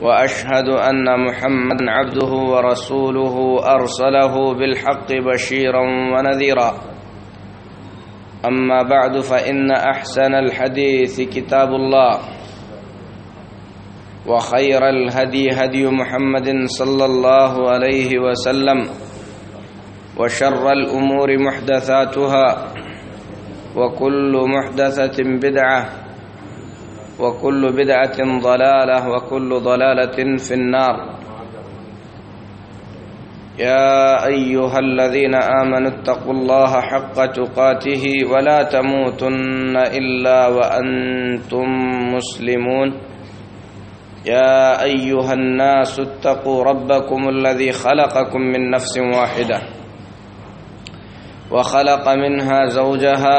واشهد ان محمدا عبده ورسوله ارسله بالحق بشيرا ونذيرا. اما بعد فان احسن الحديث كتاب الله، وخير الهدي هدي محمد صلى الله عليه وسلم، وشر الامور محدثاتها، وكل محدثه بدعه وكل بدعة ضلالة وكل ضلالة في النار. يا أيها الذين آمنوا اتقوا الله حق تقاته ولا تموتن إلا وأنتم مسلمون. يا أيها الناس اتقوا ربكم الذي خلقكم من نفس واحدة وخلق منها زوجها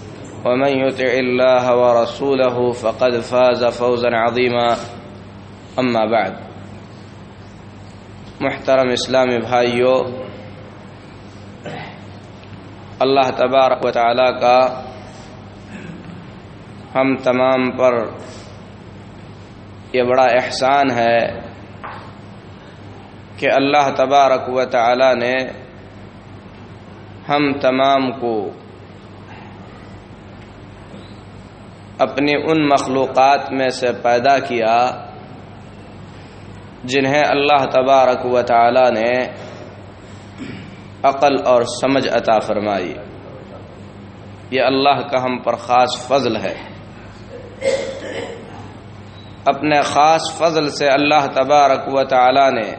ومن يطع الله ورسوله فقد فاز فوزا عظيما. اما بعد، محترم اسلامی بھائیو، اللہ تبارک و تعالی کا ہم تمام پر یہ بڑا احسان ہے کہ اللہ تبارک و تعالی نے ہم تمام کو اپنی ان مخلوقات میں سے پیدا کیا جنہیں اللہ تبارک و تعالی نے عقل اور سمجھ عطا فرمائی۔ یہ اللہ کا ہم پر خاص فضل ہے۔ اپنے خاص فضل سے اللہ تبارک و تعالی نے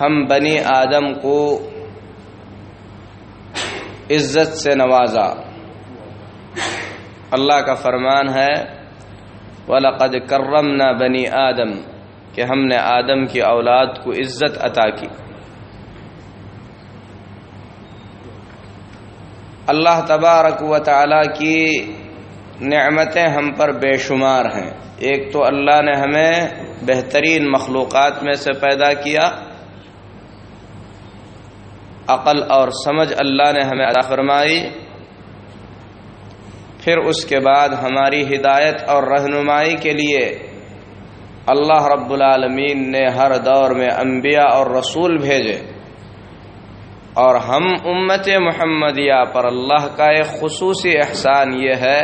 ہم بنی آدم کو عزت سے نوازا۔ اللہ کا فرمان ہے، وَلَقَدْ كَرَّمْنَا بَنِي آدم، کہ ہم نے آدم کی اولاد کو عزت عطا کی۔ اللہ تبارک و تعالی کی نعمتیں ہم پر بے شمار ہیں۔ ایک تو اللہ نے ہمیں بہترین مخلوقات میں سے پیدا کیا۔ عقل اور سمجھ اللہ نے ہمیں عطا فرمائی۔ پھر اس کے بعد ہماری ہدایت اور رہنمائی کے لیے اللہ رب العالمین نے ہر دور میں انبیاء اور رسول بھیجے اور ہم امت محمدیہ پر اللہ کا ایک خصوصی احسان یہ ہے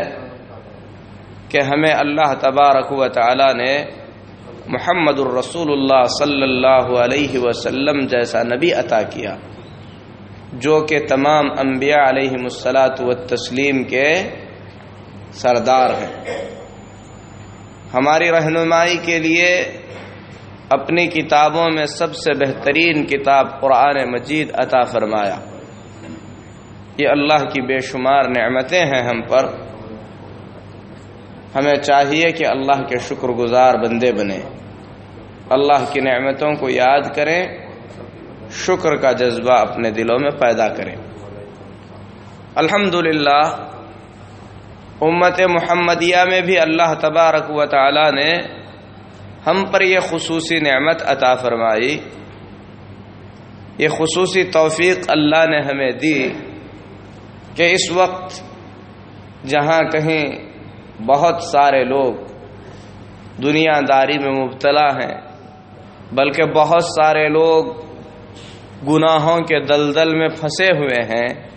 کہ ہمیں اللہ تبارک و تعالی نے محمد الرسول اللہ صلی اللہ علیہ وسلم جیسا نبی عطا کیا، جو کہ تمام انبیاء علیہ السلاۃ و تسلیم کے سردار ہیں۔ ہماری رہنمائی کے لیے اپنی کتابوں میں سب سے بہترین کتاب قرآن مجید عطا فرمایا۔ یہ اللہ کی بے شمار نعمتیں ہیں ہم پر۔ ہمیں چاہیے کہ اللہ کے شکر گزار بندے بنے اللہ کی نعمتوں کو یاد کریں۔ شکر کا جذبہ اپنے دلوں میں پیدا کریں۔ الحمدللہ امت محمدیہ میں بھی اللہ تبارک و تعالی نے ہم پر یہ خصوصی نعمت عطا فرمائی۔ یہ خصوصی توفیق اللہ نے ہمیں دی کہ اس وقت جہاں کہیں بہت سارے لوگ دنیا داری میں مبتلا ہیں، بلکہ بہت سارے لوگ گناہوں کے دلدل میں پھنسے ہوئے ہیں۔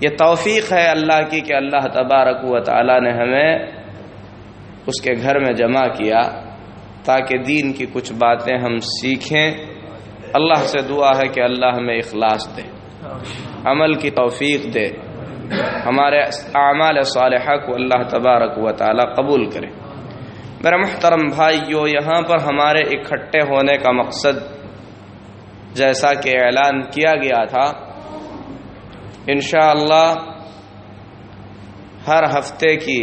یہ توفیق ہے اللہ کی کہ اللہ تبارک و تعالی نے ہمیں اس کے گھر میں جمع کیا تاکہ دین کی کچھ باتیں ہم سیکھیں۔ اللہ سے دعا ہے کہ اللہ ہمیں اخلاص دے۔ عمل کی توفیق دے۔ ہمارے اعمال صالحہ کو اللہ تبارک و تعالی قبول کرے۔ میرا محترم بھائیو، یہاں پر ہمارے اکٹھے ہونے کا مقصد جیسا کہ اعلان کیا گیا تھا انشاءاللہ ہر ہفتے کی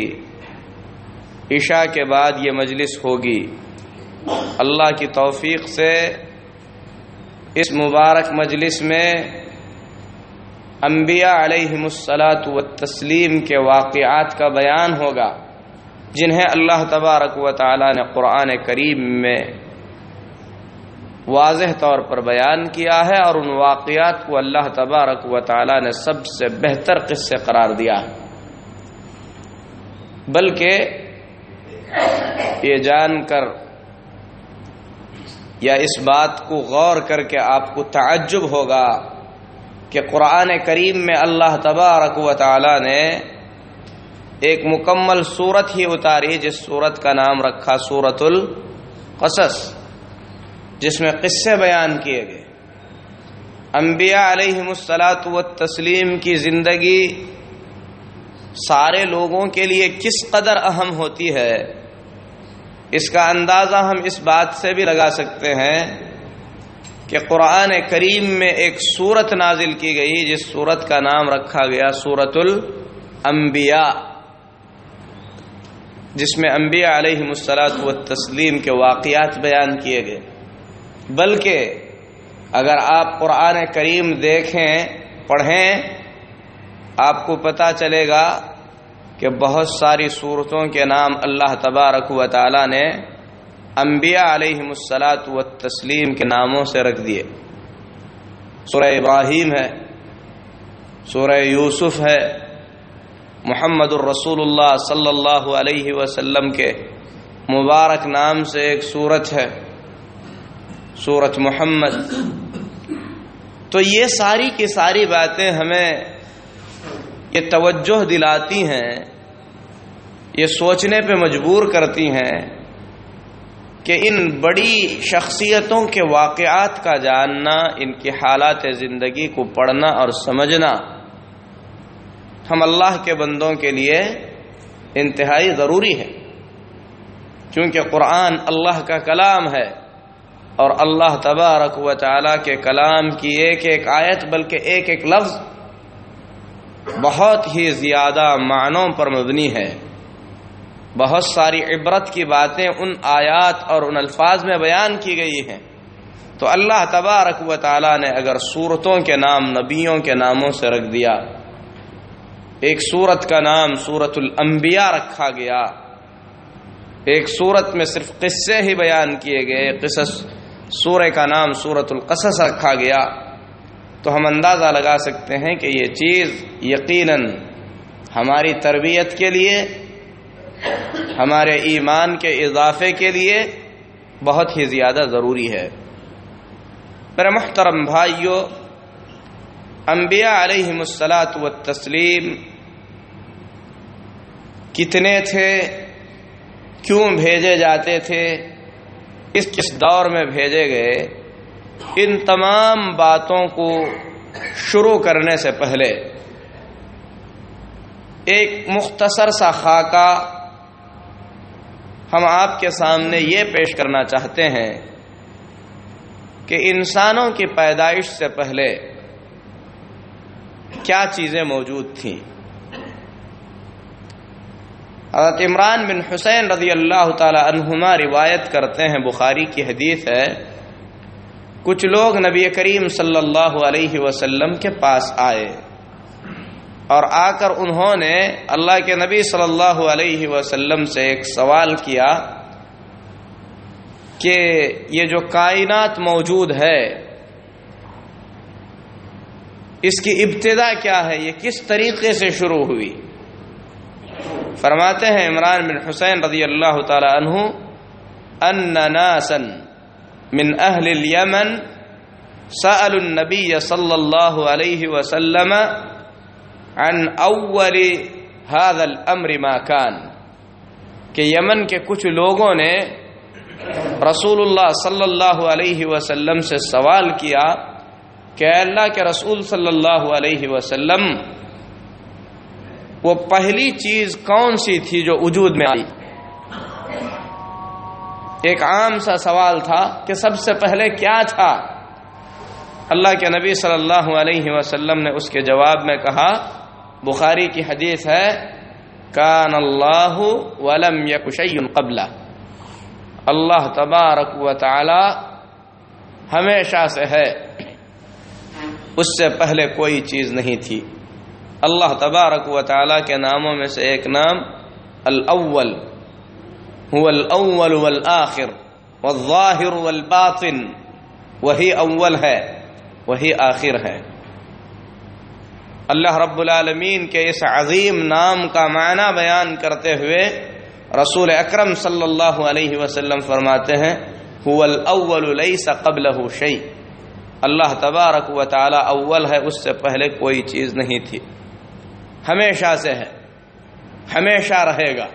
عشاء کے بعد یہ مجلس ہوگی۔ اللہ کی توفیق سے اس مبارک مجلس میں انبیاء علیہ السلاۃ و تسلیم کے واقعات کا بیان ہوگا، جنہیں اللہ تبارک و تعالی نے قرآن کریم میں واضح طور پر بیان کیا ہے اور ان واقعات کو اللہ تبارک و تعالی نے سب سے بہتر قصے قرار دیا بلکہ یہ جان کر یا اس بات کو غور کر کے آپ کو تعجب ہوگا کہ قرآن کریم میں اللہ تبارک و تعالی نے ایک مکمل صورت ہی اتاری جس صورت کا نام رکھا صورت القصص۔ جس میں قصے بیان کیے گئے۔ انبیاء علیہ السلاۃ و تسلیم کی زندگی سارے لوگوں کے لیے کس قدر اہم ہوتی ہے، اس کا اندازہ ہم اس بات سے بھی لگا سکتے ہیں کہ قرآن کریم میں ایک صورت نازل کی گئی، جس صورت کا نام رکھا گیا صورت الانبیاء، جس میں انبیاء علیہ السلاط و تسلیم کے واقعات بیان کیے گئے۔ بلکہ اگر آپ قرآن کریم دیکھیں، پڑھیں، آپ کو پتہ چلے گا کہ بہت ساری صورتوں کے نام اللہ تبارک و تعالی نے انبیاء علیہ السلاط و تسلیم کے ناموں سے رکھ دیے۔ سورہ ابراہیم ہے، سورہ یوسف ہے، محمد الرسول اللہ صلی اللہ علیہ وسلم کے مبارک نام سے ایک صورت ہے۔ سورت محمد۔ تو یہ ساری کی ساری باتیں ہمیں یہ توجہ دلاتی ہیں، یہ سوچنے پہ مجبور کرتی ہیں کہ ان بڑی شخصیتوں کے واقعات کا جاننا، ان کی حالات زندگی کو پڑھنا اور سمجھنا ہم اللہ کے بندوں کے لیے انتہائی ضروری ہے۔ کیونکہ قرآن اللہ کا کلام ہے۔ اور اللہ تبارک و تعالی کے کلام کی ایک ایک آیت، بلکہ ایک ایک لفظ بہت ہی زیادہ معنوں پر مبنی ہے۔ بہت ساری عبرت کی باتیں ان آیات اور ان الفاظ میں بیان کی گئی ہیں۔ تو اللہ تبارک و تعالی نے اگر صورتوں کے نام، نبیوں کے ناموں سے رکھ دیا، ایک صورت کا نام صورت الانبیاء رکھا گیا، ایک صورت میں صرف قصے ہی بیان کیے گئے، قصص سورہ کا نام سورت القصص رکھا گیا، تو ہم اندازہ لگا سکتے ہیں کہ یہ چیز یقیناً ہماری تربیت کے لیے، ہمارے ایمان کے اضافے کے لیے بہت ہی زیادہ ضروری ہے۔ میرے محترم بھائیو، انبیاء علیہ السلاط و تسلیم کتنے تھے، کیوں بھیجے جاتے تھے؟ اس کس دور میں بھیجے گئے، ان تمام باتوں کو شروع کرنے سے پہلے ایک مختصر سا خاکہ ہم آپ کے سامنے یہ پیش کرنا چاہتے ہیں کہ انسانوں کی پیدائش سے پہلے کیا چیزیں موجود تھیں؟ حضرت عمران بن حسین رضی اللہ تعالی عنہما روایت کرتے ہیں، بخاری کی حدیث ہے، کچھ لوگ نبی کریم صلی اللہ علیہ وسلم کے پاس آئے اور آ کر انہوں نے اللہ کے نبی صلی اللہ علیہ وسلم سے ایک سوال کیا کہ یہ جو کائنات موجود ہے، اس کی ابتدا کیا ہے؟ یہ کس طریقے سے شروع ہوئی؟ فرماتے ہیں عمران بن حسین رضی اللہ تعالی عنہ، ان ناسا من اہل الیمن سأل النبی صلی اللہ علیہ وسلم عن اول هذا الامر ما كان کہ یمن کے کچھ لوگوں نے رسول اللہ صلی اللہ علیہ وسلم سے سوال کیا کہ اللہ کے رسول صلی اللہ علیہ وسلم وہ پہلی چیز کون سی تھی جو وجود میں آئی؟ ایک عام سا سوال تھا کہ سب سے پہلے کیا تھا؟ اللہ کے نبی صلی اللہ علیہ وسلم نے اس کے جواب میں کہا، بخاری کی حدیث ہے، کان اللہ ولم یکشی قبل اللہ تبارک و تعالی ہمیشہ سے ہے، اس سے پہلے کوئی چیز نہیں تھی۔ اللہ تبارک و تعالی کے ناموں میں سے ایک نام الاول، هو الاول والآخر، والظاہر والباطن، وہی اول ہے، وہی آخر ہے۔ اللہ رب العالمین کے اس عظیم نام کا معنی بیان کرتے ہوئے رسول اکرم صلی اللہ علیہ وسلم فرماتے ہیں، هو الاول ليس قبله شيء اللہ تبارک و تعالی اول ہے، اس سے پہلے کوئی چیز نہیں تھی۔ ہمیشہ سے ہے، ہمیشہ رہے گا۔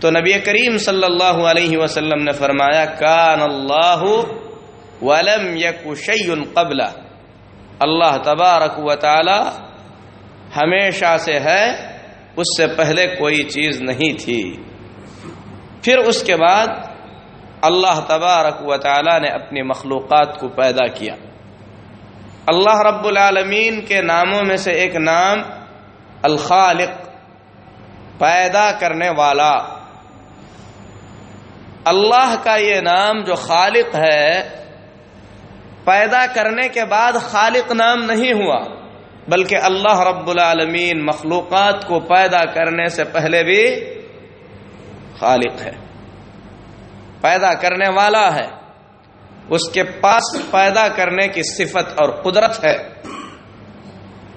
تو نبی کریم صلی اللہ علیہ وسلم نے فرمایا، کان اللہ ولم یک شیء قبل اللہ تبارک و تعالی ہمیشہ سے ہے، اس سے پہلے کوئی چیز نہیں تھی۔ پھر اس کے بعد اللہ تبارک و تعالی نے اپنی مخلوقات کو پیدا کیا۔ اللہ رب العالمین کے ناموں میں سے ایک نام الخالق، پیدا کرنے والا۔ اللہ کا یہ نام جو خالق ہے، پیدا کرنے کے بعد خالق نام نہیں ہوا، بلکہ اللہ رب العالمین مخلوقات کو پیدا کرنے سے پہلے بھی خالق ہے۔ پیدا کرنے والا ہے۔ اس کے پاس پیدا کرنے کی صفت اور قدرت ہے۔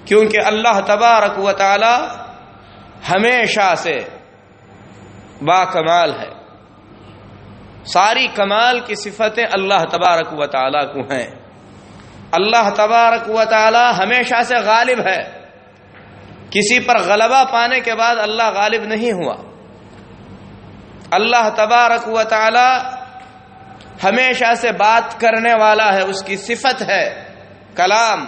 کیونکہ اللہ تبارک و تعالی ہمیشہ سے با کمال ہے۔ ساری کمال کی صفتیں اللہ تبارک و تعالی کو ہیں۔ اللہ تبارک و تعالی ہمیشہ سے غالب ہے۔ کسی پر غلبہ پانے کے بعد اللہ غالب نہیں ہوا۔ اللہ تبارک و تعالی ہمیشہ سے بات کرنے والا ہے، اس کی صفت ہے۔ کلام۔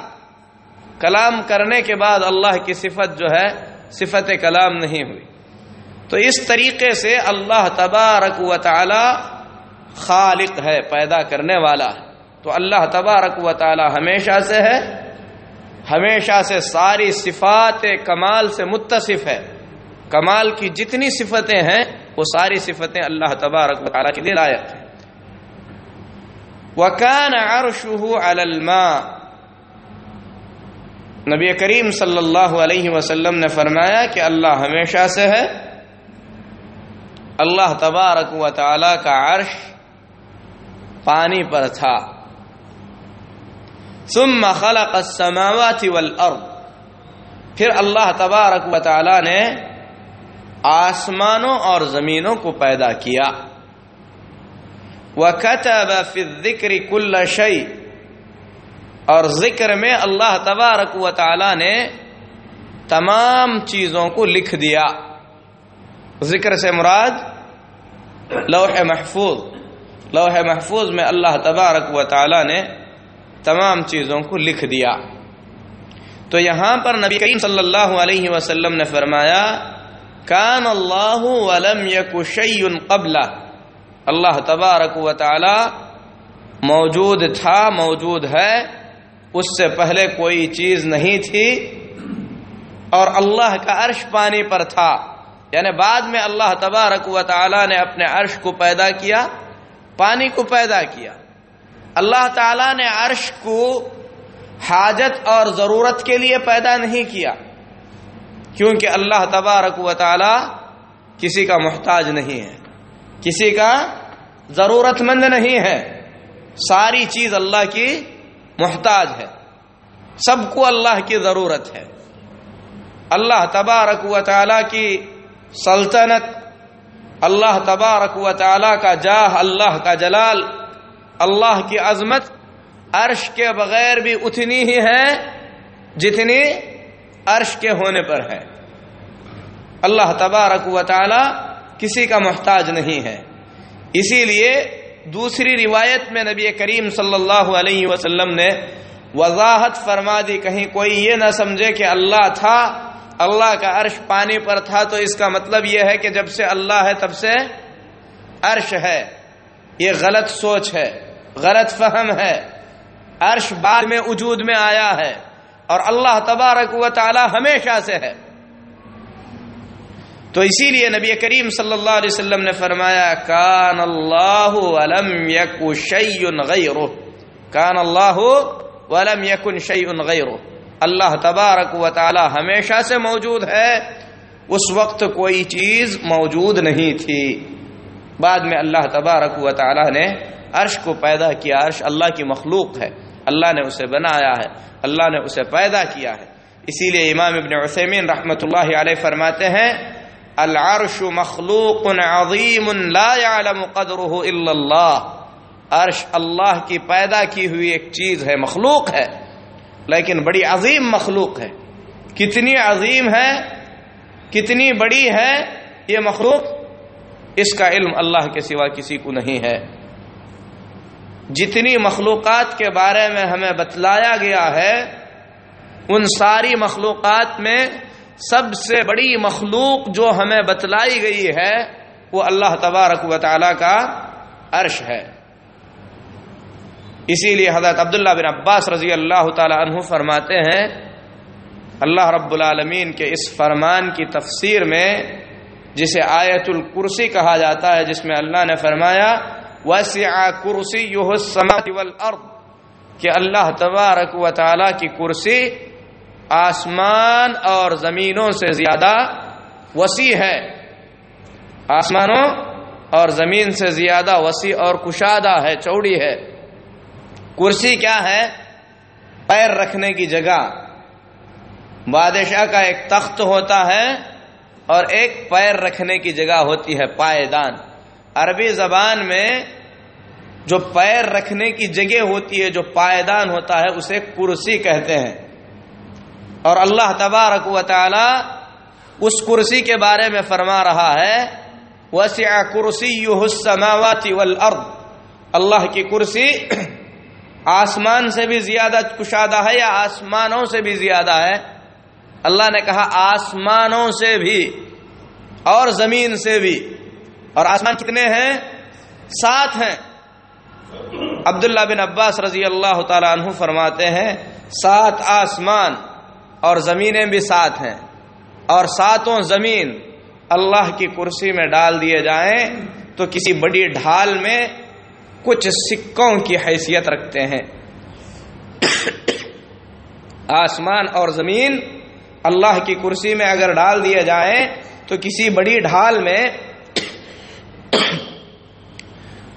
کلام کرنے کے بعد اللہ کی صفت جو ہے، صفت کلام نہیں ہوئی۔ تو اس طریقے سے اللہ تبارک و تعالی خالق ہے، پیدا کرنے والا ہے۔ تو اللہ تبارک و تعالی ہمیشہ سے ہے، ہمیشہ سے ساری صفات کمال سے متصف ہے۔ کمال کی جتنی صفتیں ہیں، وہ ساری صفتیں اللہ تبارک و تعالی کے لیے لائق ہیں۔ وکان عرشه على الماء نبی کریم صلی اللہ علیہ وسلم نے فرمایا کہ اللہ ہمیشہ سے ہے. اللہ تبارک و تعالی کا عرش پانی پر تھا. ثم خلق السماوات والارض. پھر اللہ تبارک و تعالی نے آسمانوں اور زمینوں کو پیدا کیا. وَكَتَبَ فِي الذِّكْرِ كُلَّ شَيْءٍ۔ اور ذکر میں اللہ تبارک و تعالی نے تمام چیزوں کو لکھ دیا۔ ذکر سے مراد لوح محفوظ۔ لوح محفوظ میں اللہ تبارک و تعالی نے تمام چیزوں کو لکھ دیا۔ تو یہاں پر نبی کریم صلی اللہ علیہ وسلم نے فرمایا، کان اللہ ولم یک شیء قبل اللہ تبارک و تعالی موجود تھا، موجود ہے، اس سے پہلے کوئی چیز نہیں تھی، اور اللہ کا عرش پانی پر تھا۔ یعنی بعد میں اللہ تبارک و تعالی نے اپنے عرش کو پیدا کیا، پانی کو پیدا کیا۔ اللہ تعالی نے عرش کو حاجت اور ضرورت کے لیے پیدا نہیں کیا، کیونکہ اللہ تبارک و تعالی کسی کا محتاج نہیں ہے، کسی کا ضرورت مند نہیں ہے۔ ساری چیز اللہ کی محتاج ہے۔ سب کو اللہ کی ضرورت ہے۔ اللہ تبارک و تعالی کی سلطنت، اللہ تبارک و تعالی کا جاہ، اللہ کا جلال، اللہ کی عظمت عرش کے بغیر بھی اتنی ہی ہے جتنی عرش کے ہونے پر ہے۔ اللہ تبارک و تعالی کسی کا محتاج نہیں ہے۔ اسی لیے دوسری روایت میں نبی کریم صلی اللہ علیہ وسلم نے وضاحت فرما دی، کہیں کوئی یہ نہ سمجھے کہ اللہ تھا، اللہ کا عرش پانی پر تھا، تو اس کا مطلب یہ ہے کہ جب سے اللہ ہے، تب سے عرش ہے۔ یہ غلط سوچ ہے، غلط فہم ہے۔ عرش بعد میں وجود میں آیا ہے اور اللہ تبارک و تعالی ہمیشہ سے ہے۔ تو اسی لیے نبی کریم صلی اللہ علیہ وسلم نے فرمایا، کان اللہ ولم یکو شیء غیرہ. کان اللہ ولم یکن شیء غیرہ۔ اللہ تبارک و تعالی ہمیشہ سے موجود ہے، اس وقت کوئی چیز موجود نہیں تھی۔ بعد میں اللہ تبارک و تعالی نے عرش کو پیدا کیا، عرش اللہ کی مخلوق ہے۔ اللہ نے اسے بنایا ہے، اللہ نے اسے پیدا کیا ہے۔ اسی لیے امام ابن عثیمین رحمۃ اللہ علیہ فرماتے ہیں العرش مخلوق عظیم لا يعلم قدره الا اللہ۔ عرش اللہ کی پیدا کی ہوئی ایک چیز ہے، مخلوق ہے۔ لیکن بڑی عظیم مخلوق ہے۔ کتنی عظیم ہے، کتنی بڑی ہے یہ مخلوق؟ اس کا علم اللہ کے سوا کسی کو نہیں ہے۔ جتنی مخلوقات کے بارے میں ہمیں بتلایا گیا ہے، ان ساری مخلوقات میں سب سے بڑی مخلوق جو ہمیں بتلائی گئی ہے، وہ اللہ تبارک و تعالی کا عرش ہے۔ اسی لیے حضرت عبداللہ بن عباس رضی اللہ تعالی عنہ فرماتے ہیں، اللہ رب العالمین کے اس فرمان کی تفسیر میں، جسے آیت الکرسی کہا جاتا ہے، جس میں اللہ نے فرمایا، وسع کرسی والارض کہ اللہ تبارک و تعالی کی کرسی آسمان اور زمینوں سے زیادہ وسیع ہے۔ آسمانوں اور زمین سے زیادہ وسیع اور کشادہ ہے، چوڑی ہے۔ کرسی کیا ہے؟ پیر رکھنے کی جگہ۔ بادشاہ کا ایک تخت ہوتا ہے اور ایک پیر رکھنے کی جگہ ہوتی ہے، پائیدان۔ عربی زبان میں جو پیر رکھنے کی جگہ ہوتی ہے، جو پائیدان ہوتا ہے، اسے کرسی کہتے ہیں۔ اور اللہ تبارک و تعالی اس کرسی کے بارے میں فرما رہا ہے وسیع کرسی السماوات والارض اللہ کی کرسی آسمان سے بھی زیادہ کشادہ ہے یا آسمانوں سے بھی زیادہ ہے؟ اللہ نے کہا، آسمانوں سے بھی اور زمین سے بھی۔ اور آسمان کتنے ہیں؟ سات ہیں۔ عبداللہ بن عباس رضی اللہ تعالی عنہ فرماتے ہیں، سات آسمان۔ اور زمینیں بھی ساتھ ہیں اور ساتوں زمین اللہ کی کرسی میں ڈال دیے جائیں تو کسی بڑی ڈھال میں کچھ سکوں کی حیثیت رکھتے ہیں۔ آسمان اور زمین اللہ کی کرسی میں اگر ڈال دیے جائیں تو کسی بڑی ڈھال میں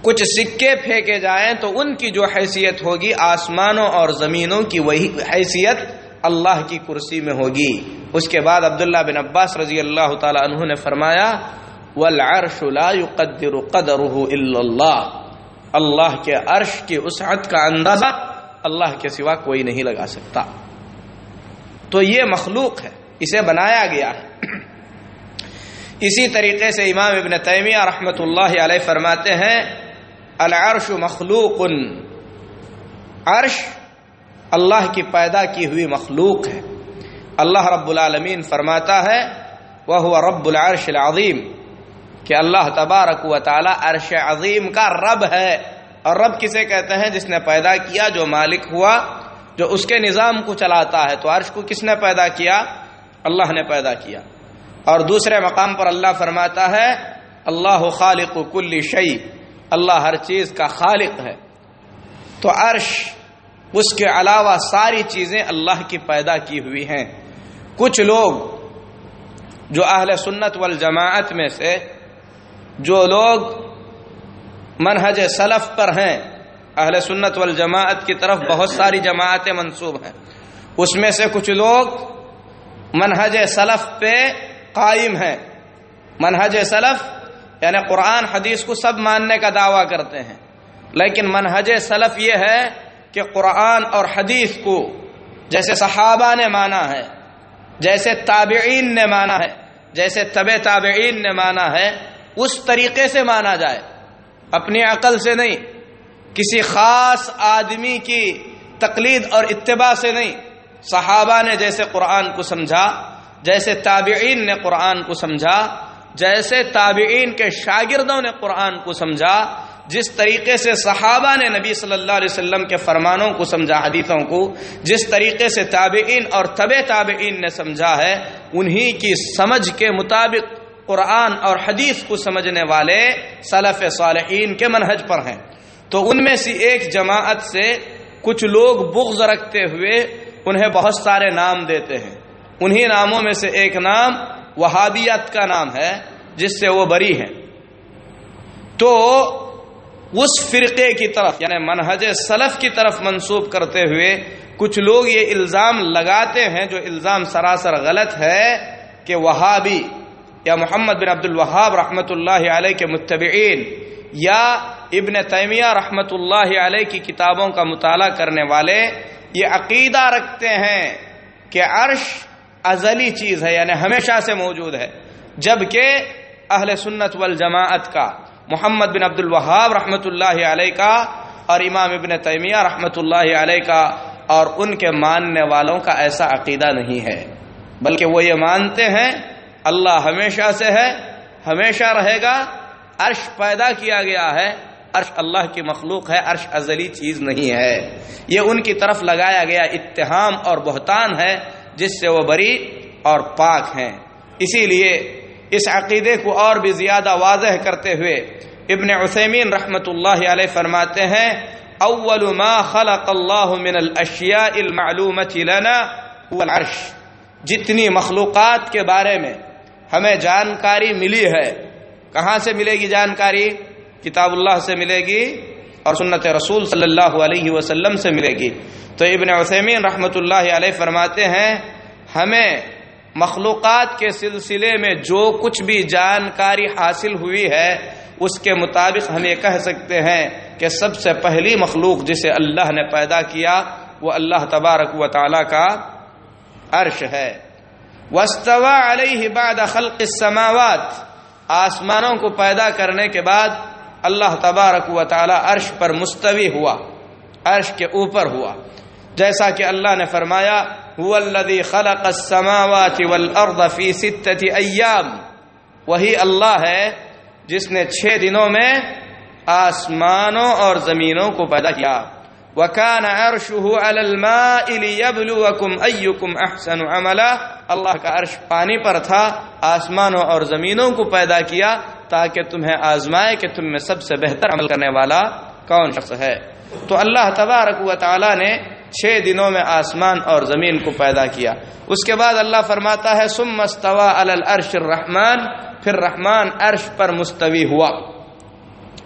کچھ سکے پھینکے جائیں تو ان کی جو حیثیت ہوگی آسمانوں اور زمینوں کی وہی حیثیت اللہ کی کرسی میں ہوگی۔ اس کے بعد عبداللہ بن عباس رضی اللہ تعالی عنہ نے فرمایا، والعرش لا يقدر قدره الا اللہ اللہ کے عرش کی وسعت کا اندازہ اللہ کے سوا کوئی نہیں لگا سکتا۔ تو یہ مخلوق ہے، اسے بنایا گیا ہے۔ اسی طریقے سے امام ابن تیمیہ رحمۃ اللہ علیہ فرماتے ہیں، العرش مخلوق۔ عرش اللہ کی پیدا کی ہوئی مخلوق ہے۔ اللہ رب العالمین فرماتا ہے وہ رب العرش العظیم کہ اللہ تبارک و تعالی عرش عظیم کا رب ہے۔ اور رب کسے کہتے ہیں؟ جس نے پیدا کیا جو مالک ہوا، جو اس کے نظام کو چلاتا ہے۔ تو عرش کو کس نے پیدا کیا؟ اللہ نے پیدا کیا۔ اور دوسرے مقام پر اللہ فرماتا ہے، اللہ خالق کل شعی اللہ ہر چیز کا خالق ہے۔ تو عرش اس کے علاوہ ساری چیزیں اللہ کی پیدا کی ہوئی ہیں۔ کچھ لوگ جو اہل سنت والجماعت میں سے، جو لوگ منہج سلف پر ہیں، اہل سنت والجماعت کی طرف بہت ساری جماعتیں منسوب ہیں۔ اس میں سے کچھ لوگ منہج سلف پہ قائم ہیں۔ منہج سلف یعنی قرآن، حدیث کو سب ماننے کا دعویٰ کرتے ہیں۔ لیکن منہج سلف یہ ہے کہ قرآن اور حدیث کو جیسے صحابہ نے مانا ہے، جیسے تابعین نے مانا ہے، جیسے طب تابعین نے مانا ہے، اس طریقے سے مانا جائے۔ اپنی عقل سے نہیں، کسی خاص آدمی کی تقلید اور اتباع سے نہیں۔ صحابہ نے جیسے قرآن کو سمجھا، جیسے تابعین نے قرآن کو سمجھا، جیسے تابعین کے شاگردوں نے قرآن کو سمجھا جس طریقے سے صحابہ نے نبی صلی اللہ علیہ وسلم کے فرمانوں کو سمجھا، حدیثوں کو، جس طریقے سے تابعین اور طب تابعین نے سمجھا ہے، انہی کی سمجھ کے مطابق قرآن اور حدیث کو سمجھنے والے صلف صالحین کے منہج پر ہیں۔ تو ان میں سے ایک جماعت سے کچھ لوگ بغض رکھتے ہوئے انہیں بہت سارے نام دیتے ہیں۔ انہی ناموں میں سے ایک نام وہابیت کا نام ہے، جس سے وہ بری ہیں۔ تو اس فرقے کی طرف یعنی منہج سلف کی طرف منسوب کرتے ہوئے کچھ لوگ یہ الزام لگاتے ہیں، جو الزام سراسر غلط ہے کہ وہابی یا محمد بن عبد الوہاب رحمۃ اللہ علیہ کے متبعین یا ابن تیمیہ رحمۃ اللہ علیہ کی کتابوں کا مطالعہ کرنے والے یہ عقیدہ رکھتے ہیں کہ عرش ازلی چیز ہے یعنی ہمیشہ سے موجود ہے، جبکہ اہل سنت والجماعت کا محمد بن عبد الوہاب رحمۃ اللہ علیہ کا اور امام ابن تیمیہ رحمۃ اللہ علیہ کا اور ان کے ماننے والوں کا ایسا عقیدہ نہیں ہے۔ بلکہ وہ یہ مانتے ہیں، اللہ ہمیشہ سے ہے، ہمیشہ رہے گا، عرش پیدا کیا گیا ہے۔ عرش اللہ کی مخلوق ہے، عرش ازلی چیز نہیں ہے۔ یہ ان کی طرف لگایا گیا اتہام اور بہتان ہے، جس سے وہ بری اور پاک ہیں۔ اسی لیے اس عقیدے کو اور بھی زیادہ واضح کرتے ہوئے ابن عثیمین رحمۃ اللہ علیہ فرماتے ہیں، اول ما خلق اللہ من الاشیاء المعلومة لنا هو العرش۔ جتنی مخلوقات کے بارے میں ہمیں جانکاری ملی ہے، کہاں سے ملے گی جانکاری؟ کتاب اللہ سے ملے گی اور سنت رسول صلی اللہ علیہ وسلم سے ملے گی۔ تو ابن عثیمین رحمۃ اللہ علیہ فرماتے ہیں، ہمیں مخلوقات کے سلسلے میں جو کچھ بھی جانکاری حاصل ہوئی ہے، اس کے مطابق ہم یہ کہہ سکتے ہیں کہ سب سے پہلی مخلوق جسے اللہ نے پیدا کیا، وہ اللہ تبارک و تعالی کا عرش ہے۔ وسطوا علیہ بعد خلق السماوات۔ آسمانوں کو پیدا کرنے کے بعد اللہ تبارک و تعالی عرش پر مستوی ہوا، عرش کے اوپر ہوا۔ جیسا کہ اللہ نے فرمایا هو الذي خلق السماوات والارض في سته ایام وہی اللہ ہے جس نے چھ دنوں میں آسمانوں اور زمینوں کو پیدا کیا۔ وكان عرشه على الماء ليبلوكم ايكم احسن عملا۔ اللہ کا عرش پانی پر تھا، آسمانوں اور زمینوں کو پیدا کیا تاکہ تمہیں آزمائے کہ تم میں سب سے بہتر عمل کرنے والا کون شخص ہے۔ تو اللہ تبارک و تعالی نے چھ دنوں میں آسمان اور زمین کو پیدا کیا۔ اس کے بعد اللہ فرماتا ہے سم مستوا الرش الرحمان پھر رحمان عرش پر مستوی ہوا۔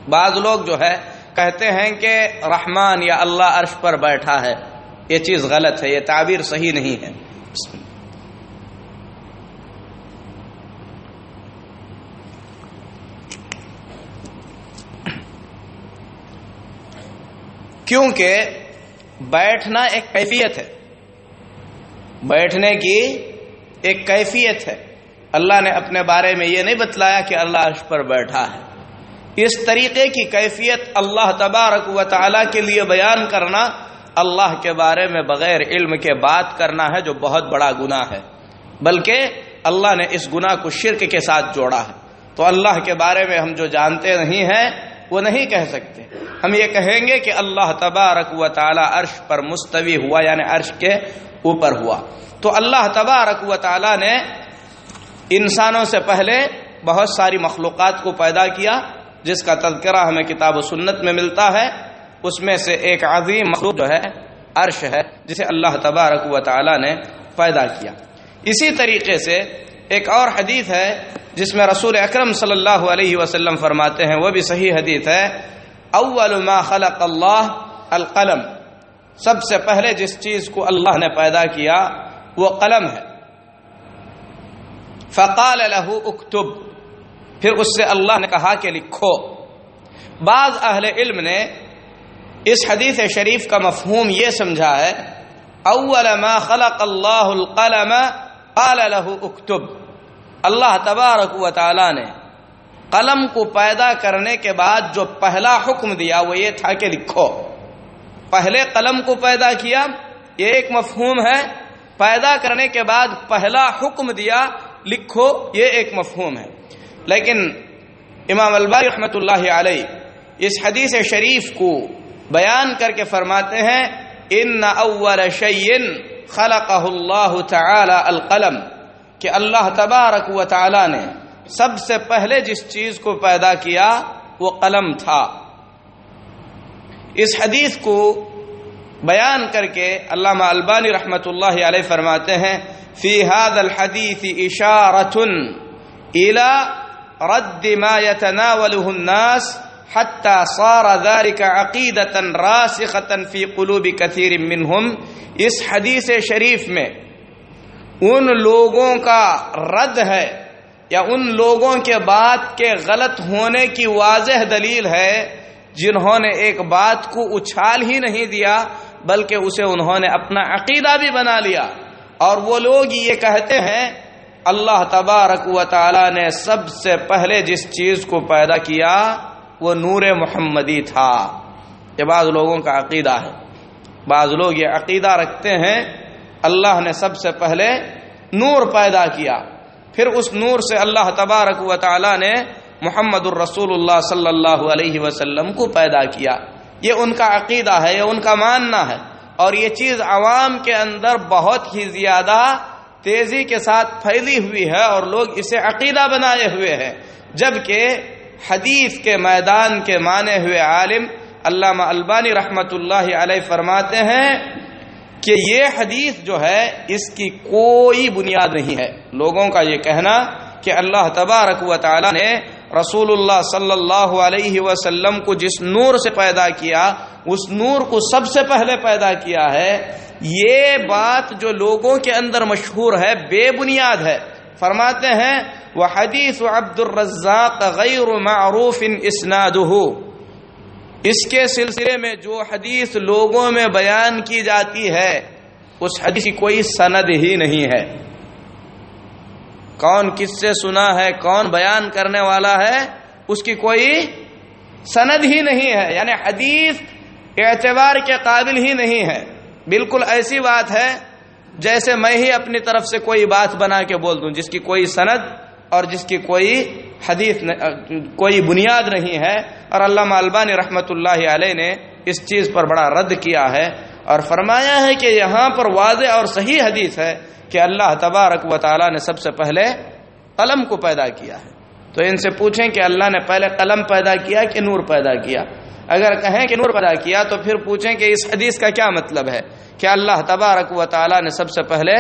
بعض لوگ جو ہے، کہتے ہیں کہ رحمان یا اللہ عرش پر بیٹھا ہے۔ یہ چیز غلط ہے، یہ تعبیر صحیح نہیں ہے۔ کیونکہ بیٹھنا ایک کیفیت ہے۔ بیٹھنے کی ایک کیفیت ہے۔ اللہ نے اپنے بارے میں یہ نہیں بتلایا کہ اللہ عرش پر بیٹھا ہے۔ اس طریقے کی کیفیت اللہ تبارک و تعالی کے لیے بیان کرنا اللہ کے بارے میں بغیر علم کے بات کرنا ہے جو بہت بڑا گناہ ہے۔ بلکہ اللہ نے اس گناہ کو شرک کے ساتھ جوڑا ہے۔ تو اللہ کے بارے میں ہم جو جانتے نہیں ہیں، وہ نہیں کہہ سکتے۔ ہم یہ کہیں گے کہ اللہ تبارک و تعالی عرش پر مستوی ہوا یعنی عرش کے اوپر ہوا۔ تو اللہ تبارک و تعالی نے انسانوں سے پہلے بہت ساری مخلوقات کو پیدا کیا، جس کا تذکرہ ہمیں کتاب و سنت میں ملتا ہے۔ اس میں سے ایک عظیم مخلوق جو ہے، عرش ہے، جسے اللہ تبارک و تعالی نے پیدا کیا۔ اسی طریقے سے ایک اور حدیث ہے، جس میں رسول اکرم صلی اللہ علیہ وسلم فرماتے ہیں، وہ بھی صحیح حدیث ہے۔ اول ما خلق اللہ القلم۔ سب سے پہلے جس چیز کو اللہ نے پیدا کیا، وہ قلم ہے۔ فقال له اکتب۔ پھر اس سے اللہ نے کہا کہ لکھو۔ بعض اہل علم نے اس حدیث شریف کا مفہوم یہ سمجھا ہے، اول ما خلق اللہ القلم قال له اکتب۔ اللہ تبارک و تعالی نے قلم کو پیدا کرنے کے بعد جو پہلا حکم دیا وہ یہ تھا کہ لکھو۔ پہلے قلم کو پیدا کیا، یہ ایک مفہوم ہے۔ پیدا کرنے کے بعد پہلا حکم دیا، لکھو، یہ ایک مفہوم ہے۔ لیکن امام الباری رحمۃ اللہ علیہ اس حدیث شریف کو بیان کر کے فرماتے ہیں، ان اول شعین خلق اللہ تعالی القلم کہ اللہ تبارک و تعالی نے سب سے پہلے جس چیز کو پیدا کیا وہ قلم تھا۔ اس حدیث کو بیان کر کے علامہ البانی رحمۃ اللہ علیہ فرماتے ہیں، فی هذا الحديث اشارة الى رد ما يتناوله الناس حتى صار ذلك عقيدة راسخة في قلوب كثير منهم اس حدیث شریف میں ان لوگوں کا رد ہے یا ان لوگوں کے بات کے غلط ہونے کی واضح دلیل ہے جنہوں نے ایک بات کو اچھال ہی نہیں دیا، بلکہ اسے انہوں نے اپنا عقیدہ بھی بنا لیا۔ اور وہ لوگ یہ کہتے ہیں، اللہ تبارک و تعالی نے سب سے پہلے جس چیز کو پیدا کیا، وہ نور محمدی تھا۔ یہ بعض لوگوں کا عقیدہ ہے۔ بعض لوگ یہ عقیدہ رکھتے ہیں، اللہ نے سب سے پہلے نور پیدا کیا۔ پھر اس نور سے اللہ تبارک و تعالی نے محمد الرسول اللہ صلی اللہ علیہ وسلم کو پیدا کیا۔ یہ ان کا عقیدہ ہے، یہ ان کا ماننا ہے۔ اور یہ چیز عوام کے اندر بہت ہی زیادہ تیزی کے ساتھ پھیلی ہوئی ہے اور لوگ اسے عقیدہ بنائے ہوئے ہیں۔ جبکہ حدیث کے میدان کے مانے ہوئے عالم علامہ البانی رحمۃ اللہ علیہ فرماتے ہیں کہ یہ حدیث جو ہے، اس کی کوئی بنیاد نہیں ہے۔ لوگوں کا یہ کہنا کہ اللہ تبارک و تعالی نے رسول اللہ صلی اللہ علیہ وسلم کو جس نور سے پیدا کیا، اس نور کو سب سے پہلے پیدا کیا ہے۔ یہ بات جو لوگوں کے اندر مشہور ہے، بے بنیاد ہے۔ فرماتے ہیں وہ حدیث عبد الرزاق غیر معروف ان اسناد اس کے سلسلے میں جو حدیث لوگوں میں بیان کی جاتی ہے، اس حدیث کی کوئی سند ہی نہیں ہے۔ کون کس سے سنا ہے، کون بیان کرنے والا ہے، اس کی کوئی سند ہی نہیں ہے۔ یعنی حدیث اعتبار کے قابل ہی نہیں ہے۔ بالکل ایسی بات ہے، جیسے میں ہی اپنی طرف سے کوئی بات بنا کے بول دوں، جس کی کوئی سند اور جس کی کوئی حدیث کوئی بنیاد نہیں ہے، اور علامہ البانی رحمۃ اللہ علیہ نے اس چیز پر بڑا رد کیا ہے اور فرمایا ہے کہ یہاں پر واضح اور صحیح حدیث ہے کہ اللہ تبارک و تعالیٰ نے سب سے پہلے قلم کو پیدا کیا ہے۔ تو ان سے پوچھیں کہ اللہ نے پہلے قلم پیدا کیا کہ نور پیدا کیا؟ اگر کہیں کہ نور پیدا کیا تو پھر پوچھیں کہ اس حدیث کا کیا مطلب ہے؟ کہ اللہ تبارک و تعالیٰ نے سب سے پہلے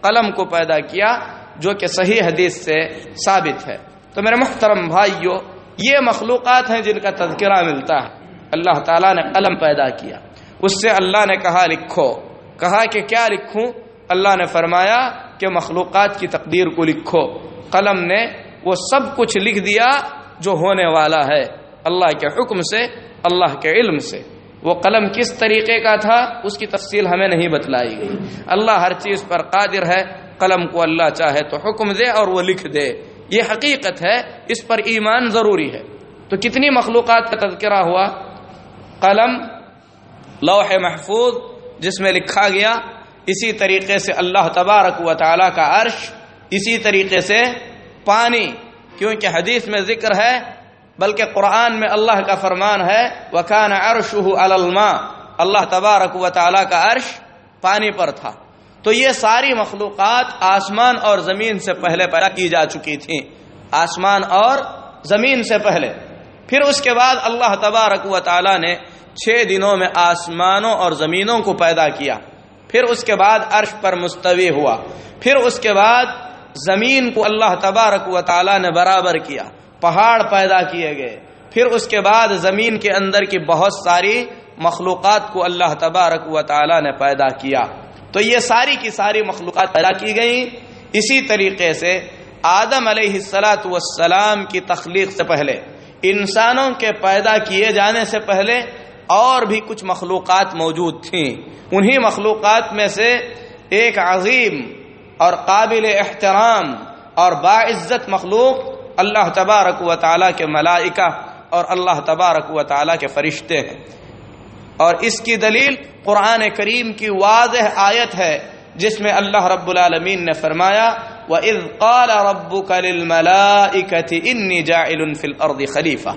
قلم کو پیدا کیا جو کہ صحیح حدیث سے ثابت ہے۔ تو میرے محترم بھائیو، یہ مخلوقات ہیں جن کا تذکرہ ملتا ہے۔ اللہ تعالیٰ نے قلم پیدا کیا۔ اس سے اللہ نے کہا لکھو۔ کہا کہ کیا لکھوں؟ اللہ نے فرمایا کہ مخلوقات کی تقدیر کو لکھو۔ قلم نے وہ سب کچھ لکھ دیا جو ہونے والا ہے۔ اللہ کے حکم سے، اللہ کے علم سے۔ وہ قلم کس طریقے کا تھا؟ اس کی تفصیل ہمیں نہیں بتلائی گئی۔ اللہ ہر چیز پر قادر ہے۔ قلم کو اللہ چاہے تو حکم دے اور وہ لکھ دے۔ یہ حقیقت ہے، اس پر ایمان ضروری ہے۔ تو کتنی مخلوقات کا تذکرہ ہوا؟ قلم، لوح محفوظ، جس میں لکھا گیا، اسی طریقے سے اللہ تبارک و تعالی کا عرش، اسی طریقے سے پانی۔ کیونکہ حدیث میں ذکر ہے، بلکہ قرآن میں اللہ کا فرمان ہے وکان عرش الما اللہ تبارک و تعالی کا عرش پانی پر تھا۔ تو یہ ساری مخلوقات آسمان اور زمین سے پہلے پیدا کی جا چکی تھیں۔ آسمان اور زمین سے پہلے۔ پھر اس کے بعد اللہ تبارک و تعالی نے چھ دنوں میں آسمانوں اور زمینوں کو پیدا کیا۔ پھر اس کے بعد عرش پر مستوی ہوا۔ پھر اس کے بعد زمین کو اللہ تبارک و تعالی نے برابر کیا۔ پہاڑ پیدا کیے گئے۔ پھر اس کے بعد زمین کے اندر کی بہت ساری مخلوقات کو اللہ تبارک و تعالی نے پیدا کیا۔ تو یہ ساری کی ساری مخلوقات پیدا کی گئیں۔ اسی طریقے سے آدم علیہ السلاۃ والسلام کی تخلیق سے پہلے، انسانوں کے پیدا کیے جانے سے پہلے اور بھی کچھ مخلوقات موجود تھیں۔ انہی مخلوقات میں سے ایک عظیم اور قابل احترام اور باعزت مخلوق اللہ تبارک و تعالیٰ کے ملائکہ اور اللہ تبارک و تعالیٰ کے فرشتے ہیں۔ اور اس کی دلیل قرآن کریم کی واضح آیت ہے، جس میں اللہ رب العالمین نے فرمایا، وَإِذْ قَالَ رَبُّكَ لِلْمَلَائِكَةِ إِنِّي جَاعِلٌ فِي الْأَرْضِ خلیفہ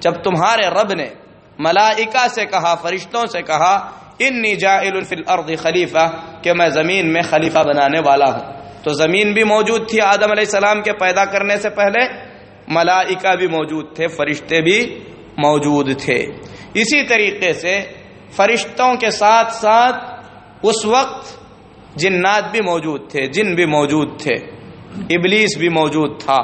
جب تمہارے رب نے ملائکہ سے کہا، فرشتوں سے کہا انی جائل فی الارض خلیفہ کہ میں زمین میں خلیفہ بنانے والا ہوں۔ تو زمین بھی موجود تھی آدم علیہ السلام کے پیدا کرنے سے پہلے، ملائکہ بھی موجود تھے، فرشتے بھی موجود تھے۔ اسی طریقے سے فرشتوں کے ساتھ ساتھ اس وقت جنات بھی موجود تھے، جن بھی موجود تھے، ابلیس بھی موجود تھا،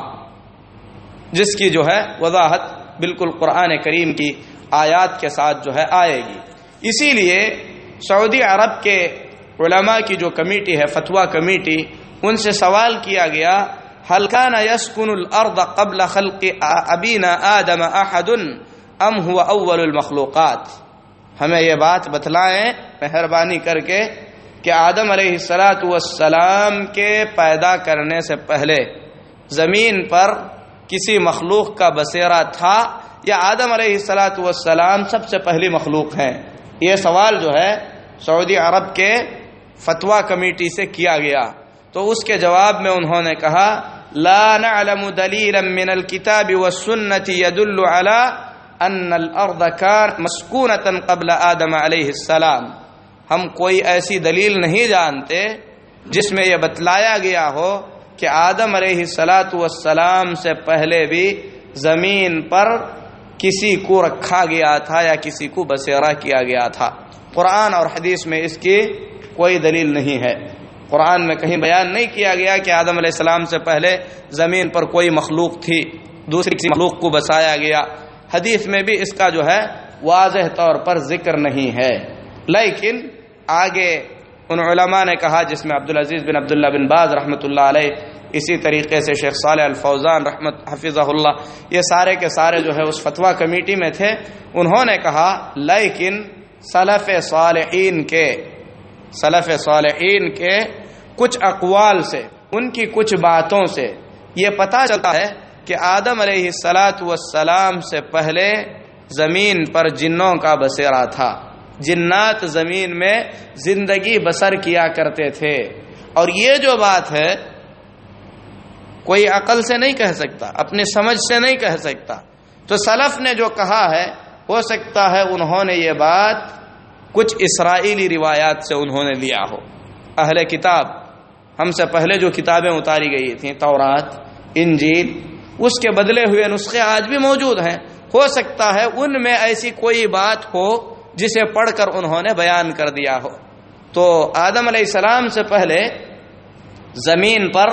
جس کی جو ہے وضاحت بالکل قرآن کریم کی آیات کے ساتھ جو ہے آئے گی۔ اسی لیے سعودی عرب کے علماء کی جو کمیٹی ہے، فتویٰ کمیٹی، ان سے سوال کیا گیا حلقان یسکن الارض قبل خلق ابینا آدم احد ام هو اول المخلوقات؟ ہمیں یہ بات بتلائیں مہربانی کر کے کہ آدم علیہ السلاۃ والسلام کے پیدا کرنے سے پہلے زمین پر کسی مخلوق کا بسیرا تھا یا آدم علیہ السلاۃ والسلام سب سے پہلی مخلوق ہیں؟ یہ سوال جو ہے سعودی عرب کے فتویٰ کمیٹی سے کیا گیا۔ تو اس کے جواب میں انہوں نے کہا، لا نعلم دلیلا من الكتاب والسنة يدل على ان الارض كان مسكونة قبل آدم علیہ السلام۔ ہم کوئی ایسی دلیل نہیں جانتے جس میں یہ بتلایا گیا ہو کہ آدم علیہ السلاۃ والسلام سے پہلے بھی زمین پر کسی کو رکھا گیا تھا یا کسی کو بسیرا کیا گیا تھا۔ قرآن اور حدیث میں اس کی کوئی دلیل نہیں ہے۔ قرآن میں کہیں بیان نہیں کیا گیا کہ آدم علیہ السلام سے پہلے زمین پر کوئی مخلوق تھی، دوسری کسی مخلوق کو بسایا گیا۔ حدیث میں بھی اس کا جو ہے واضح طور پر ذکر نہیں ہے۔ لیکن آگے ان علماء نے کہا، جس میں عبدالعزیز بن عبداللہ بن باز رحمۃ اللہ علیہ، اسی طریقے سے شیخ صالح الفوزان رحمت حفظ اللہ، یہ سارے کے سارے جو ہے اس فتویٰ کمیٹی میں تھے۔ انہوں نے کہا، لیکن صلف صالحین کے صلف صالحین کے کچھ اقوال سے، ان کی کچھ باتوں سے یہ پتہ چلتا ہے کہ آدم علیہ السلاۃ والسلام سے پہلے زمین پر جنوں کا بسیرا تھا۔ جنات زمین میں زندگی بسر کیا کرتے تھے۔ اور یہ جو بات ہے، کوئی عقل سے نہیں کہہ سکتا، اپنی سمجھ سے نہیں کہہ سکتا۔ تو سلف نے جو کہا ہے، ہو سکتا ہے انہوں نے یہ بات کچھ اسرائیلی روایات سے انہوں نے لیا ہو۔ اہل کتاب، ہم سے پہلے جو کتابیں اتاری گئی تھیں، تورات، انجیل اس کے بدلے ہوئے نسخے آج بھی موجود ہیں۔ ہو سکتا ہے ان میں ایسی کوئی بات ہو جسے پڑھ کر انہوں نے بیان کر دیا ہو۔ تو آدم علیہ السلام سے پہلے زمین پر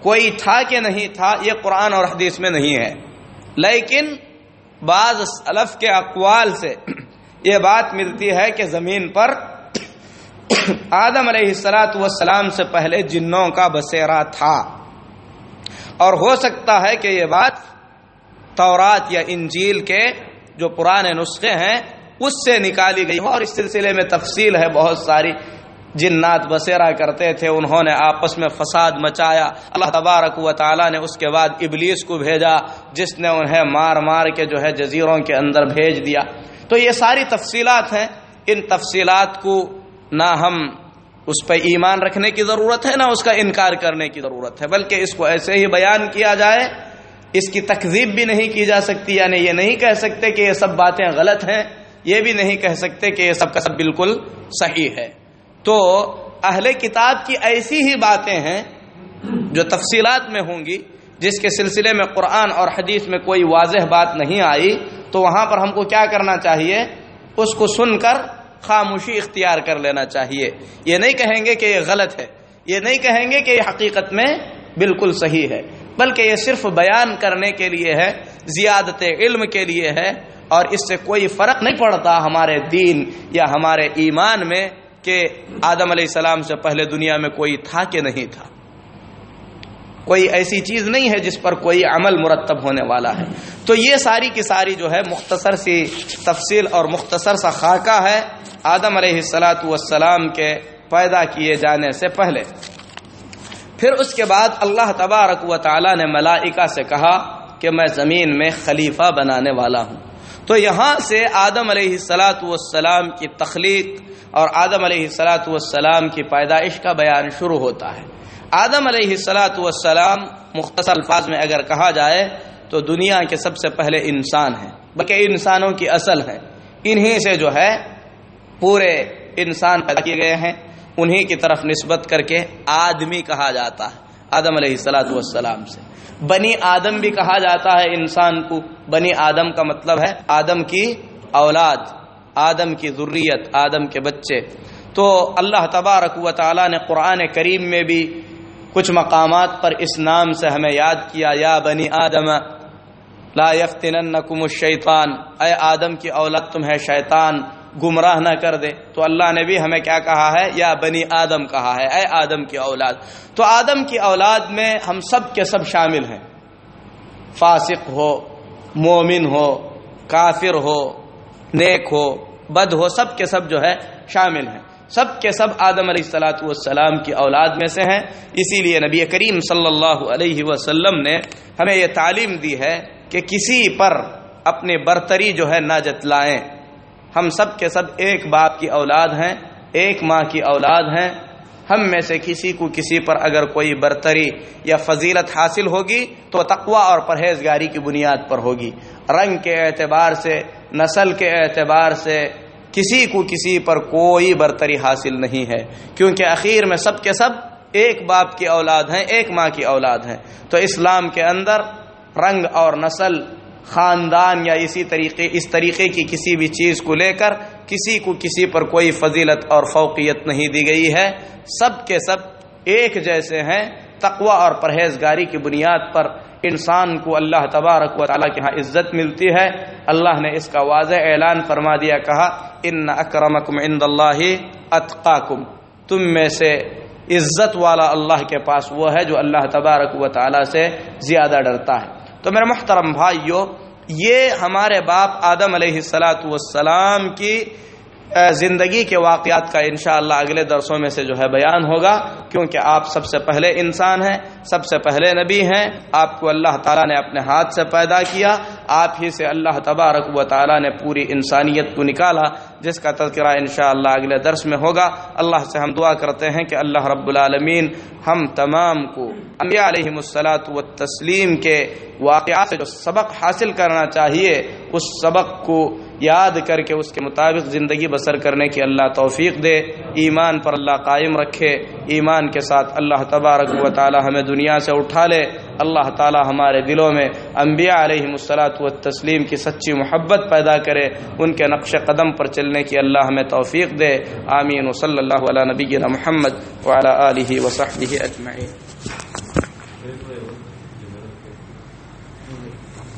کوئی تھا کہ نہیں تھا، یہ قرآن اور حدیث میں نہیں ہے۔ لیکن بعض سلف کے اقوال سے یہ بات ملتی ہے کہ زمین پر آدم علیہ السلاۃ والسلام سے پہلے جنوں کا بسیرا تھا۔ اور ہو سکتا ہے کہ یہ بات تورات یا انجیل کے جو پرانے نسخے ہیں، اس سے نکالی گئی اور اس سلسلے میں تفصیل ہے، بہت ساری جنات بسیرا کرتے تھے، انہوں نے آپس میں فساد مچایا۔ اللہ تبارک و تعالیٰ نے اس کے بعد ابلیس کو بھیجا، جس نے انہیں مار مار کے جو ہے جزیروں کے اندر بھیج دیا۔ تو یہ ساری تفصیلات ہیں۔ ان تفصیلات کو نہ ہم اس پہ ایمان رکھنے کی ضرورت ہے، نہ اس کا انکار کرنے کی ضرورت ہے۔ بلکہ اس کو ایسے ہی بیان کیا جائے، اس کی تکذیب بھی نہیں کی جا سکتی یعنی یہ نہیں کہہ سکتے کہ یہ سب باتیں غلط ہیں، یہ بھی نہیں کہہ سکتے کہ یہ سب کا سب بالکل صحیح ہے۔ تو اہل کتاب کی ایسی ہی باتیں ہیں جو تفصیلات میں ہوں گی، جس کے سلسلے میں قرآن اور حدیث میں کوئی واضح بات نہیں آئی، تو وہاں پر ہم کو کیا کرنا چاہیے؟ اس کو سن کر خاموشی اختیار کر لینا چاہیے۔ یہ نہیں کہیں گے کہ یہ غلط ہے۔ یہ نہیں کہیں گے کہ یہ حقیقت میں بالکل صحیح ہے۔ بلکہ یہ صرف بیان کرنے کے لیے ہے، زیادت علم کے لیے ہے۔ اور اس سے کوئی فرق نہیں پڑتا ہمارے دین یا ہمارے ایمان میں کہ آدم علیہ السلام سے پہلے دنیا میں کوئی تھا کہ نہیں تھا۔ کوئی ایسی چیز نہیں ہے جس پر کوئی عمل مرتب ہونے والا ہے۔ تو یہ ساری کی ساری جو ہے مختصر سی تفصیل اور مختصر سا خاکہ ہے آدم علیہ السلاۃ والسلام کے پیدا کیے جانے سے پہلے۔ پھر اس کے بعد اللہ تبارک و تعالی نے ملائکہ سے کہا کہ میں زمین میں خلیفہ بنانے والا ہوں۔ تو یہاں سے آدم علیہ السلاۃ والسلام کی تخلیق اور آدم علیہ السلاۃ والسلام کی پیدائش کا بیان شروع ہوتا ہے۔ آدم علیہ السلاۃ والسلام مختصر الفاظ میں اگر کہا جائے تو دنیا کے سب سے پہلے انسان ہیں، بلکہ انسانوں کی اصل ہے انہی سے جو ہے پورے انسان پیدا کیے گئے ہیں، انہی کی طرف نسبت کر کے آدمی کہا جاتا ہے، آدم علیہ السلاۃ والسلام سے۔ بنی آدم بھی کہا جاتا ہے انسان کو۔ بنی آدم کا مطلب ہے آدم کی اولاد، آدم کی ذریت، آدم کے بچے۔ تو اللہ تبارک و تعالی نے قرآن کریم میں بھی کچھ مقامات پر اس نام سے ہمیں یاد کیا، یا بنی آدم، لا یفتننکم الشیطان۔ اے آدم کی اولاد تمہیں شیطان، گمراہ نہ کر دے۔ تو اللہ نے بھی ہمیں کیا کہا ہے؟ یا بنی آدم کہا ہے، اے آدم کی اولاد۔ تو آدم کی اولاد میں ہم سب کے سب شامل ہیں۔ فاسق ہو، مومن ہو، کافر ہو، نیک ہو، بد ہو، سب کے سب جو ہے شامل ہیں۔ سب کے سب آدم علیہ السلاۃ والسلام کی اولاد میں سے ہیں۔ اسی لیے نبی کریم صلی اللہ علیہ وسلم نے ہمیں یہ تعلیم دی ہے کہ کسی پر اپنی برتری جو ہے نہ جتلائیں ہم سب کے سب ایک باپ کی اولاد ہیں، ایک ماں کی اولاد ہیں۔ ہم میں سے کسی کو کسی پر اگر کوئی برتری یا فضیلت حاصل ہوگی تو تقوا اور پرہیزگاری کی بنیاد پر ہوگی۔ رنگ کے اعتبار سے، نسل کے اعتبار سے کسی کو کسی پر کوئی برتری حاصل نہیں ہے۔ کیونکہ اخیر میں سب کے سب ایک باپ کی اولاد ہیں، ایک ماں کی اولاد ہیں۔ تو اسلام کے اندر رنگ اور نسل، خاندان یا اسی طریقے، اس طریقے کی کسی بھی چیز کو لے کر کسی کو کسی پر کوئی فضیلت اور فوقیت نہیں دی گئی ہے۔ سب کے سب ایک جیسے ہیں۔ تقوا اور پرہیزگاری کی بنیاد پر انسان کو اللہ تبارک و تعالیٰ کے ہاں عزت ملتی ہے۔ اللہ نے اس کا واضح اعلان فرما دیا، کہا، ان اکرمکم عند اللہ اتقاکم۔ تم میں سے عزت والا اللہ کے پاس وہ ہے جو اللہ تبارک و تعالیٰ سے زیادہ ڈرتا ہے۔ تو میرے محترم بھائیو، یہ ہمارے باپ آدم علیہ السلاۃ والسلام کی زندگی کے واقعات کا انشاءاللہ اگلے درسوں میں سے جو ہے بیان ہوگا، کیونکہ آپ سب سے پہلے انسان ہیں، سب سے پہلے نبی ہیں، آپ کو اللہ تعالیٰ نے اپنے ہاتھ سے پیدا کیا، آپ ہی سے اللہ تبارک و تعالیٰ نے پوری انسانیت کو نکالا، جس کا تذکرہ انشاءاللہ اگلے درس میں ہوگا۔ اللہ سے ہم دعا کرتے ہیں کہ اللہ رب العالمین ہم تمام کو انبیاء علیہ السلاۃ و تسلیم کے واقعات سے جو سبق حاصل کرنا چاہیے، اس سبق کو یاد کر کے اس کے مطابق زندگی بسر کرنے کی اللہ توفیق دے، ایمان پر اللہ قائم رکھے، ایمان کے ساتھ اللہ تبارک و تعالی ہمیں دنیا سے اٹھا لے، اللہ تعالی ہمارے دلوں میں انبیاء علیہ السلاۃ و تسلیم کی سچی محبت پیدا کرے، ان کے نقش قدم پر چلنے کی اللہ ہمیں توفیق دے۔ آمین و صلی اللہ علیہ نبی محمد وعلی آلہ وصحبہ اجمعین۔